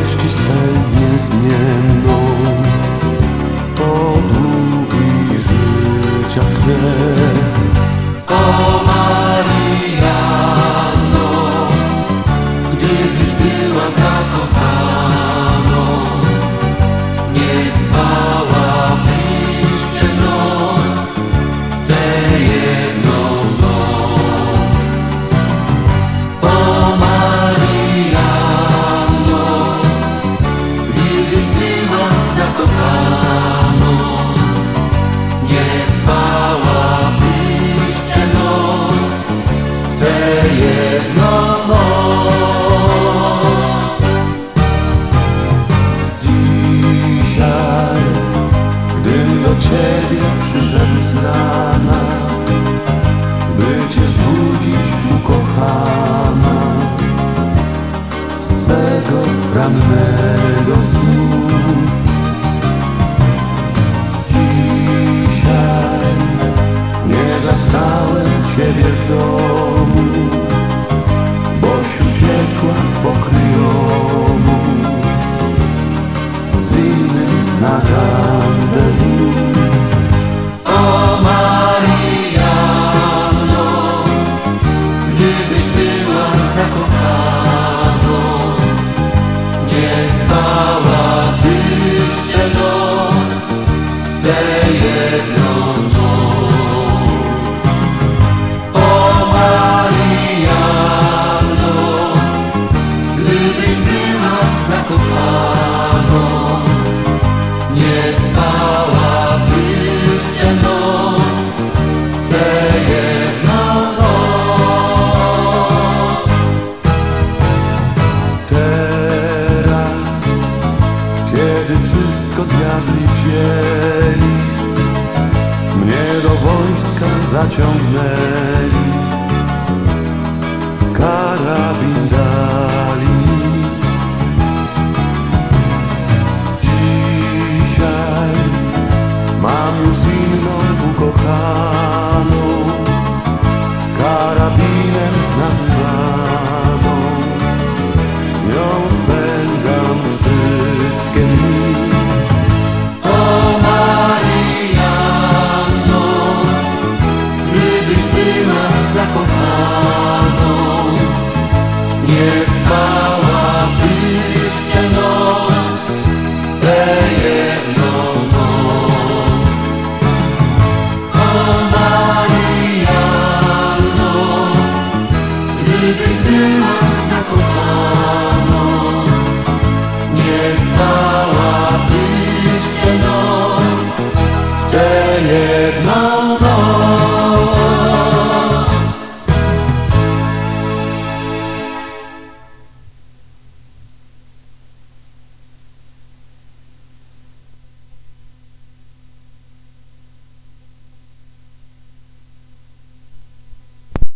miłości swej niezmienną. Po długi życia kres. O Mariano, Twego rannego snu. Tę jedną noc. O Mariano, gdybyś była zakochaną, nie spałabyś w tę noc, tę jedną noc. Teraz, kiedy wszystko diabli wzięli, do wojska zaciągnęli, karabin dali mi. Dzisiaj mam już inną ukochaną, karabinem nazywaną. Z nią spędzam wszystkie